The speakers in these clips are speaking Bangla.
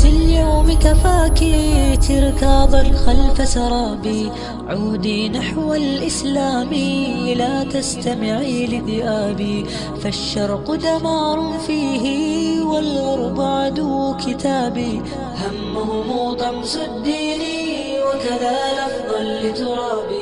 صورة اليوم كفاكي تركاضا خلف سرابي. عودي نحو الإسلام لا تستمعي لذئابي. فالشرق دمار فيه والغرب عدو كتابي. همهم طمس الدين وكذا لفظا لترابي.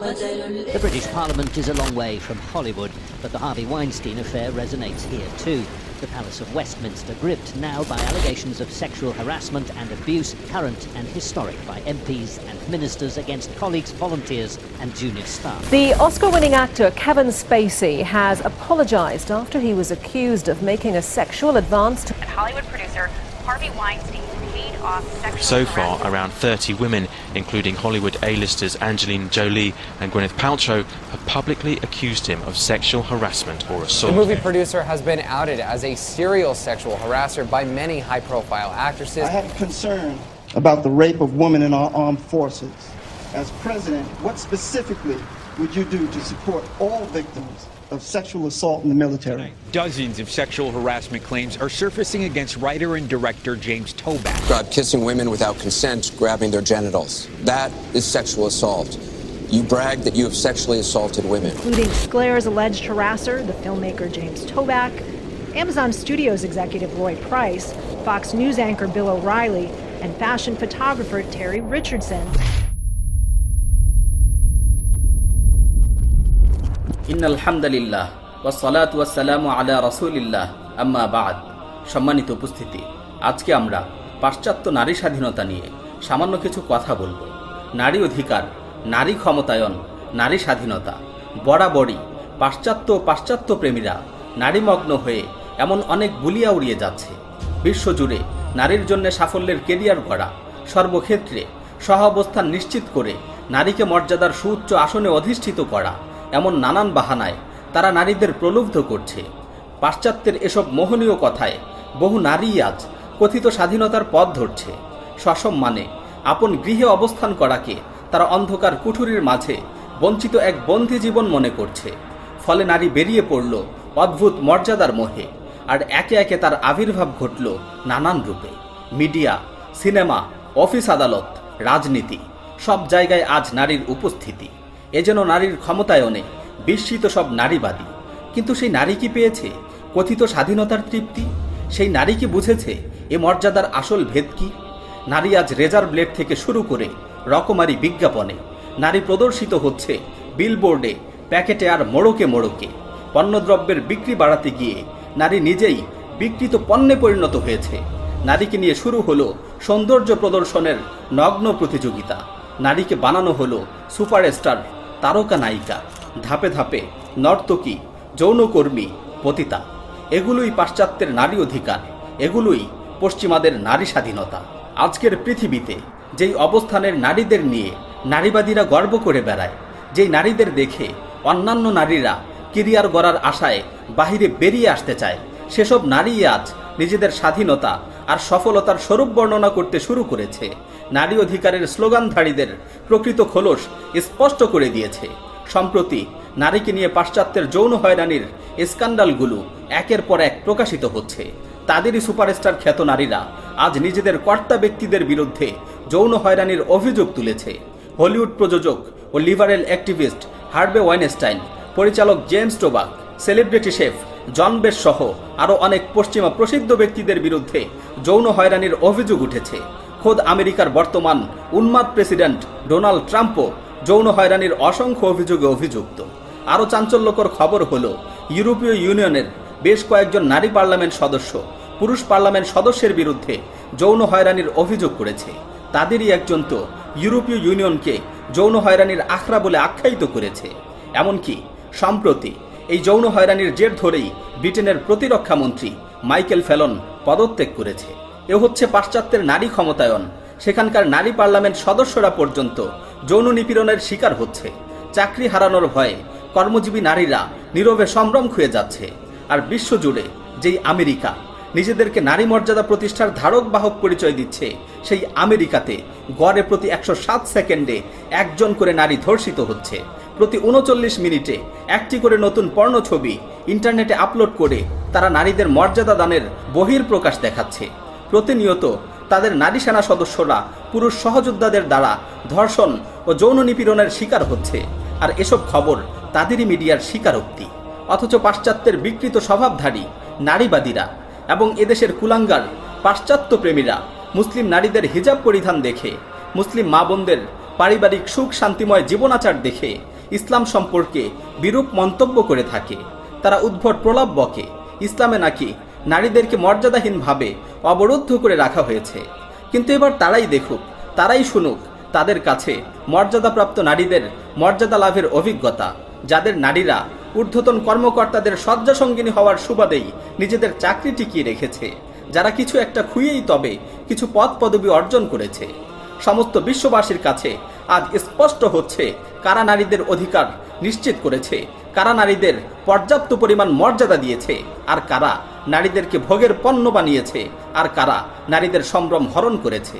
The British Parliament is a long way from Hollywood, but the Harvey Weinstein affair resonates here too. The Palace of Westminster gripped now by allegations of sexual harassment and abuse, current and historic by MPs and ministers against colleagues, volunteers and junior staff. The Oscar winning actor Kevin Spacey has apologized after he was accused of making a sexual advance to Hollywood producer Harvey Weinstein paid off sexual So far, around 30 women, including Hollywood A-listers Angelina Jolie and Gwyneth Paltrow, have publicly accused him of sexual harassment or assault. The movie producer has been outed as a serial sexual harasser by many high profile actresses. I have concern about the rape of women in our armed forces. As president, what specifically would you do to support all victims of sexual assault in the military? Dozens of sexual harassment claims are surfacing against writer and director James Toback. Describe kissing women without consent, grabbing their genitals. That is sexual assault. You brag that you have sexually assaulted women. including Sclair's alleged harasser, the filmmaker James Toback, Amazon Studios executive Roy Price, Fox News anchor Bill O'Reilly, and fashion photographer Terry Richardson. আলা আম্মা বাদ। সম্মানিত উপস্থিতি, আজকে আমরা পাশ্চাত্য নারী স্বাধীনতা নিয়ে সামান্য কিছু কথা বলব। নারী অধিকার, নারী ক্ষমতায়ন, নারী স্বাধীনতা, বরাবরই পাশ্চাত্য পাশ্চাত্য প্রেমীরা নারীমগ্ন হয়ে এমন অনেক গুলিয়া উড়িয়ে যাচ্ছে। বিশ্বজুড়ে নারীর জন্য সাফল্যের কেরিয়ার গড়া সর্বক্ষেত্রে সহাবস্থান নিশ্চিত করে নারীকে মর্যাদার সুউচ্চ আসনে অধিষ্ঠিত করা এমন নানান বাহানায় তারা নারীদের প্রলুব্ধ করছে। পাশ্চাত্যের এসব মোহনীয় কথায় বহু নারী আজ কথিত স্বাধীনতার পথ ধরছে। সসম্মানে আপন গৃহে অবস্থান করাকে তারা অন্ধকার কুঠুরির মাঝে বঞ্চিত এক বন্দি জীবন মনে করছে। ফলে নারী বেরিয়ে পড়ল অদ্ভুত মর্যাদার মোহে আর একে একে তার আবির্ভাব ঘটল নানান রূপে। মিডিয়া, সিনেমা, অফিস আদালত, রাজনীতি সব জায়গায় আজ নারীর উপস্থিতি। এ যেন নারীর ক্ষমতায়নে বিস্মিত সব নারীবাদী। কিন্তু সেই নারী কি পেয়েছে? কথিত স্বাধীনতার তৃপ্তি? সেই নারী কি বুঝেছে এ মর্যাদার আসল ভেদ কি? নারী আজ রেজার ব্লেড থেকে শুরু করে রকমারি বিজ্ঞাপনে নারী প্রদর্শিত হচ্ছে বিলবোর্ডে প্যাকেটে আর মোড়কে মোড়কে। পণ্যদ্রব্যের বিক্রি বাড়াতে গিয়ে নারী নিজেই বিকৃত পণ্যে পরিণত হয়েছে। নারীকে নিয়ে শুরু হলো সৌন্দর্য প্রদর্শনের নগ্ন প্রতিযোগিতা। নারীকে বানানো হলো সুপারস্টার তারকা নায়িকা, ধাপে ধাপে নর্তকী, যৌনকর্মী, পতিতা। এগুলোই পাশ্চাত্যের নারী অধিকার, এগুলোই পশ্চিমাদের নারী স্বাধীনতা। আজকের পৃথিবীতে যেই অবস্থানের নারীদের নিয়ে নারীবাদীরা গর্ব করে বেড়ায়, যেই নারীদের দেখে অন্যান্য নারীরা কেরিয়ার গড়ার আশায় বাহিরে বেরিয়ে আসতে চায়, সেসব নারী আজ নিজেদের স্বাধীনতা আর সফলতার স্বরূপ বর্ণনা করতে শুরু করেছে। নারী অধিকারের স্লোগানধারীদের প্রকৃত খোলস স্পষ্ট করে দিয়েছে। সম্প্রতি নারীকে নিয়ে পাশ্চাত্যের যৌন হয়রানির স্ক্যান্ডালগুলো একের পর এক প্রকাশিত হচ্ছে। তাদেরই সুপারস্টার খ্যাত নারীরা আজ নিজেদের কর্তা ব্যক্তিদের বিরুদ্ধে যৌন হয়রানির অভিযোগ তুলেছে। হলিউড প্রযোজক ও লিবারেল অ্যাক্টিভিস্ট হার্বে ওয়াইনস্টাইন, পরিচালক James Toback, celebrity chef John Besh সহ আরও অনেক পশ্চিমা প্রসিদ্ধ ব্যক্তিদের বিরুদ্ধে যৌন হয়রানির অভিযোগ উঠেছে। খোদ আমেরিকার বর্তমান উন্মাদ প্রেসিডেন্ট ডোনাল্ড ট্রাম্পও যৌন হয়রানির অসংখ্য অভিযোগে অভিযুক্ত। আরও চাঞ্চল্যকর খবর হল, ইউরোপীয় ইউনিয়নের বেশ কয়েকজন নারী পার্লামেন্ট সদস্য পুরুষ পার্লামেন্ট সদস্যের বিরুদ্ধে যৌন হয়রানির অভিযোগ করেছে। তাদেরই একজন তো ইউরোপীয় ইউনিয়নকে যৌন হয়রানির আখড়া বলে আখ্যায়িত করেছে। এমনকি, সম্প্রতি এই যৌন হয়রানির জের ধরেই ব্রিটেনের প্রতিরক্ষা মন্ত্রী মাইকেল ফেলন পদত্যাগ করেছে। এ হচ্ছে পাশ্চাত্যের নারী ক্ষমতায়ন। সেখানকার নারী পার্লামেন্ট সদস্যরা পর্যন্ত যৌন নিপীড়নের শিকার হচ্ছে। চাকরি হারানোর ভয়ে কর্মজীবী নারীরা নীরবে সম্ভ্রম খুয়ে যাচ্ছে। আর বিশ্বজুড়ে যেই আমেরিকা, নিজেদেরকে নারী মর্যাদা প্রতিষ্ঠার ধারক বাহক পরিচয় দিচ্ছে, সেই আমেরিকাতে গড়ে প্রতি একশো সাত সেকেন্ডে একজন করে নারী ধর্ষিত হচ্ছে। প্রতি উনচল্লিশ মিনিটে একটি করে নতুন পর্ণ ছবি ইন্টারনেটে আপলোড করে তারা নারীদের মর্যাদা দানের বহির প্রকাশ দেখাচ্ছে। প্রতিনিয়ত তাদের নারী সেনা সদস্যরা পুরুষ সহযোদ্ধাদের দ্বারা ধর্ষণ ও যৌন নিপীড়নের শিকার হচ্ছে। আর এসব খবর তাদেরই মিডিয়ার স্বীকারোক্তি। অথচ পাশ্চাত্যের বিকৃত স্বভাবধারী নারীবাদীরা এবং এদেশের কুলাঙ্গার, পাশ্চাত্য প্রেমীরা মুসলিম নারীদের হিজাব পরিধান দেখে, মুসলিম মা বোনদের পারিবারিক সুখ শান্তিময় জীবনাচার দেখে ইসলাম সম্পর্কে বিরূপ মন্তব্য করে থাকে। তারা উদ্ভট প্রলাপ বকে। ইসলামে নাকি নারীদেরকে মর্যাদাহীনভাবে অবরুদ্ধ করে রাখা হয়েছে। কিন্তু এবার তারাই দেখুক, তারাই শুনুক তাদের কাছে মর্যাদাপ্রাপ্ত নারীদের মর্যাদা লাভের অভিজ্ঞতা, যাদের নারীরা ঊর্ধ্বতন কর্মকর্তাদের শয্যাসঙ্গিনী হওয়ার সুবাদেই নিজেদের চাকরি টিকিয়ে রেখেছে। যারা কিছু একটা খুইয়েই তবে কিছু পদ পদবি অর্জন করেছে। সমস্ত বিশ্ববাসীর কাছে আজ স্পষ্ট হচ্ছে, কারা নারীদের অধিকার নিশ্চিত করেছে, কারা নারীদের পর্যাপ্ত পরিমাণ মর্যাদা দিয়েছে, আর কারা নারীদেরকে ভোগের পণ্য বানিয়েছে, আর কারা নারীদের সম্ভ্রম হরণ করেছে।